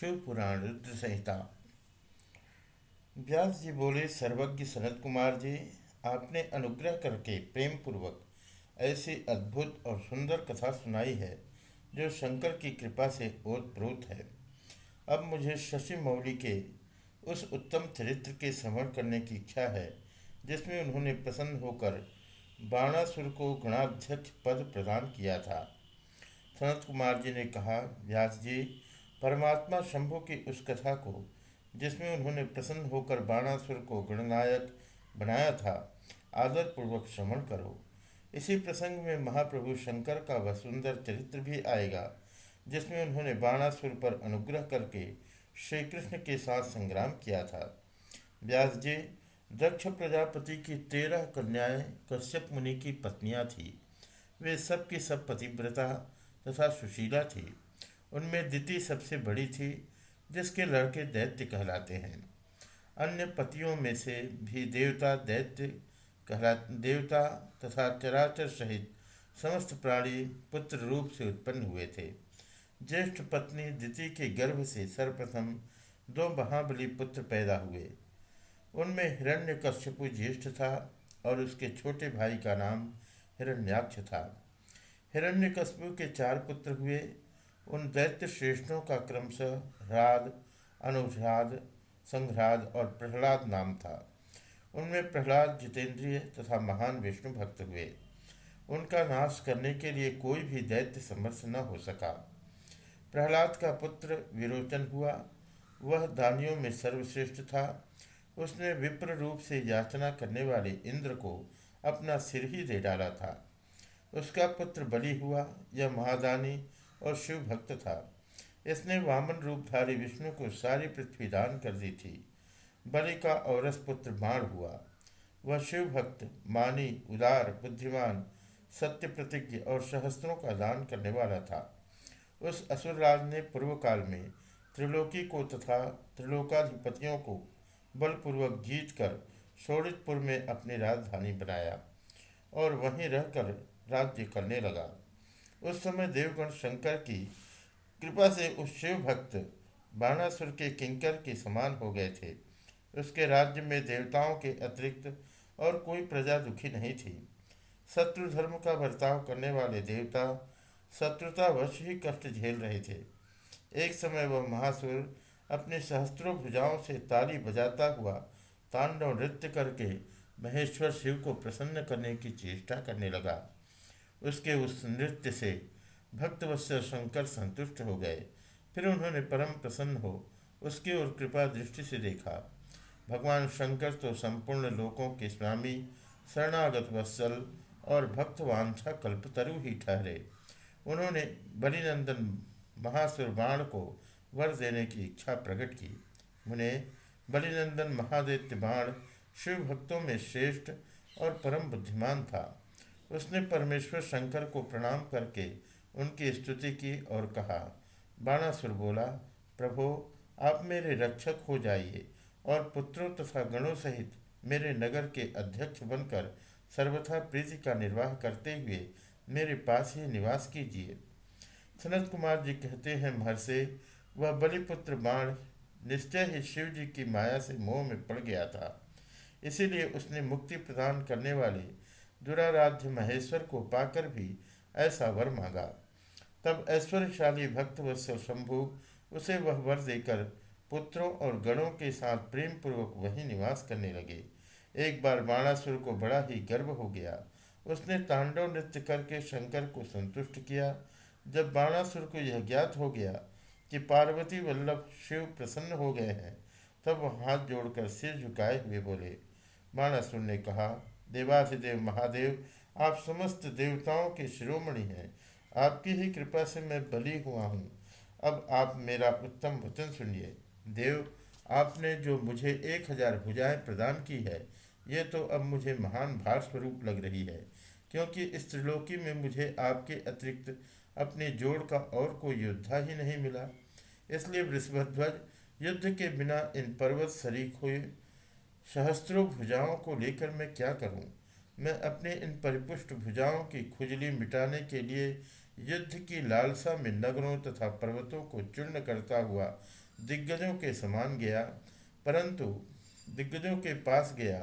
शिव पुराण रुद्र संहिता। व्यास जी बोले, सर्वज्ञ सनत कुमार जी, आपने अनुग्रह करके प्रेम पूर्वक ऐसी अद्भुत और सुंदर कथा सुनाई है, जो शंकर की कृपा से ओतप्रोत है। अब मुझे शशि मौली के उस उत्तम चरित्र के श्रवण करने की इच्छा है, जिसमें उन्होंने प्रसन्न होकर बाणासुर को गणाध्यक्ष पद प्रदान किया था। सनत कुमार जी ने कहा, व्यास जी परमात्मा शंभु की उस कथा को, जिसमें उन्होंने प्रसन्न होकर बाणासुर को गणनायक बनाया था, आदरपूर्वक श्रवण करो। इसी प्रसंग में महाप्रभु शंकर का वह सुंदर चरित्र भी आएगा, जिसमें उन्होंने बाणासुर पर अनुग्रह करके श्री कृष्ण के साथ संग्राम किया था। व्यास जी, दक्ष प्रजापति की तेरह कन्याएँ कश्यप मुनि की पत्नियाँ थी। वे सब की सब पतिव्रता तथा सुशीला थी। उनमें दिति सबसे बड़ी थी, जिसके लड़के दैत्य कहलाते हैं। अन्य पतियों में से भी देवता, दैत्य कहला, देवता तथा चराचर सहित समस्त प्राणी पुत्र रूप से उत्पन्न हुए थे। ज्येष्ठ पत्नी दिति के गर्भ से सर्वप्रथम दो महाबली पुत्र पैदा हुए। उनमें हिरण्य कश्यपु ज्येष्ठ था और उसके छोटे भाई का नाम हिरण्याक्ष था। हिरण्यकश्यपु के चार पुत्र हुए। उन दैत्य श्रेष्ठों का क्रमशः ह्राद अनुह्राद संघ्राद और प्रहलाद नाम था। उनमें प्रहलाद, जितेंद्रिय तथा महान विष्णु भक्त हुए। उनका नाश करने के लिए कोई भी दैत्य समर्थ न हो सका। प्रहलाद का पुत्र विरोचन हुआ। वह दानियों में सर्वश्रेष्ठ था। उसने विप्र रूप से याचना करने वाले इंद्र को अपना सिर ही दे डाला था। उसका पुत्र बलि हुआ। यह महादानी और शिव भक्त था। इसने वामन रूपधारी विष्णु को सारी पृथ्वी दान कर दी थी। बलि का औरस पुत्र बाण हुआ। वह शिव भक्त, मानी, उदार, बुद्धिमान, सत्य प्रतिज्ञ और सहस्त्रों का दान करने वाला था। उस असुरराज ने पूर्व काल में त्रिलोकी को तथा त्रिलोकाधिपतियों को बलपूर्वक जीत कर शोड़ितपुर में अपनी राजधानी बनाया और वहीं रहकर राज्य करने लगा। उस समय देवगण शंकर की कृपा से उस शिव भक्त बाणासुर के किंकर के समान हो गए थे। उसके राज्य में देवताओं के अतिरिक्त और कोई प्रजा दुखी नहीं थी। शत्रु धर्म का बर्ताव करने वाले देवता शत्रुतावश ही कष्ट झेल रहे थे। एक समय वह महासुर अपने सहस्त्रों भुजाओं से ताली बजाता हुआ तांडव नृत्य करके महेश्वर शिव को प्रसन्न करने की चेष्टा करने लगा। उसके उस नृत्य से भक्तवत्सल शंकर संतुष्ट हो गए। फिर उन्होंने परम प्रसन्न हो उसकी ओर कृपा दृष्टि से देखा। भगवान शंकर तो संपूर्ण लोकों के स्वामी, शरणागत वत्सल और भक्तवांछा कल्पतरु ही ठहरे। उन्होंने बलिनंदन महासुर बाण को वर देने की इच्छा प्रकट की। उन्हें बलिनंदन महादित्य बाण शिव भक्तों में श्रेष्ठ और परम बुद्धिमान था। उसने परमेश्वर शंकर को प्रणाम करके उनकी स्तुति की और कहा, बाणासुर बोला, प्रभो, आप मेरे रक्षक हो जाइए और पुत्रों तथा गणों सहित मेरे नगर के अध्यक्ष बनकर सर्वथा प्रीति का निर्वाह करते हुए मेरे पास ही निवास कीजिए। सनत कुमार जी कहते हैं, महर्षि, वह बलिपुत्र बाण निश्चय ही शिव जी की माया से मोह में पड़ गया था। इसीलिए उसने मुक्ति प्रदान करने वाले दुराराध्य महेश्वर को पाकर भी ऐसा वर मांगा। तब ऐश्वर्यशाली भक्त वत्सल शंभु उसे वह वर देकर पुत्रों और गणों के साथ प्रेम पूर्वक वहीं निवास करने लगे। एक बार बाणासुर को बड़ा ही गर्व हो गया। उसने तांडव नृत्य करके शंकर को संतुष्ट किया। जब बाणासुर को यह ज्ञात हो गया कि पार्वती वल्लभ शिव प्रसन्न हो गए हैं, तब वह हाथ जोड़कर सिर झुकाए हुए बोले, बाणासुर ने कहा देवाधिदेव महादेव, आप समस्त देवताओं के शिरोमणि हैं। आपकी ही कृपा से मैं बली हुआ हूँ। अब आप मेरा उत्तम वचन सुनिए। देव, आपने जो मुझे एक हज़ार भुजाएँ प्रदान की है, ये तो अब मुझे महान भार स्वरूप लग रही है, क्योंकि इस त्रिलोकी में मुझे आपके अतिरिक्त अपने जोड़ का और कोई योद्धा ही नहीं मिला। इसलिए वृषभध्वज युद्ध के बिना इन पर्वत शरीक हुए सहस्त्रों भुजाओं को लेकर मैं क्या करूँ? मैं अपने इन परिपुष्ट भुजाओं की खुजली मिटाने के लिए युद्ध की लालसा में नगरों तथा पर्वतों को चूर्ण करता हुआ दिग्गजों के समान गया, परंतु दिग्गजों के पास गया,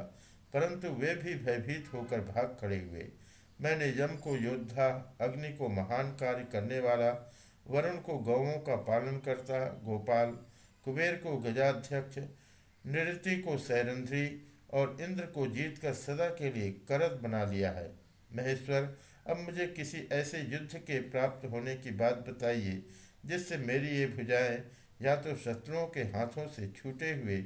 परंतु वे भी भयभीत होकर भाग खड़े हुए मैंने यम को योद्धा, अग्नि को महान कार्य करने वाला, वरुण को गौों का पालन करता, गोपाल, कुबेर को गजाध्यक्ष नृत्य को सैरंध्री और इंद्र को जीत कर सदा के लिए करद बना लिया है। महेश्वर, अब मुझे किसी ऐसे युद्ध के प्राप्त होने की बात बताइए, जिससे मेरी ये भुजाएँ या तो शत्रुओं के हाथों से छूटे हुए,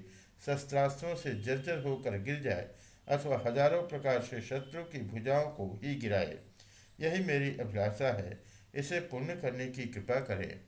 शस्त्रास्त्रों से जर्जर होकर गिर जाए, अथवा हज़ारों प्रकार से शत्रु की भुजाओं को ही गिराए। यही मेरी अभिलाषा है। इसे पूर्ण करने की कृपा करें।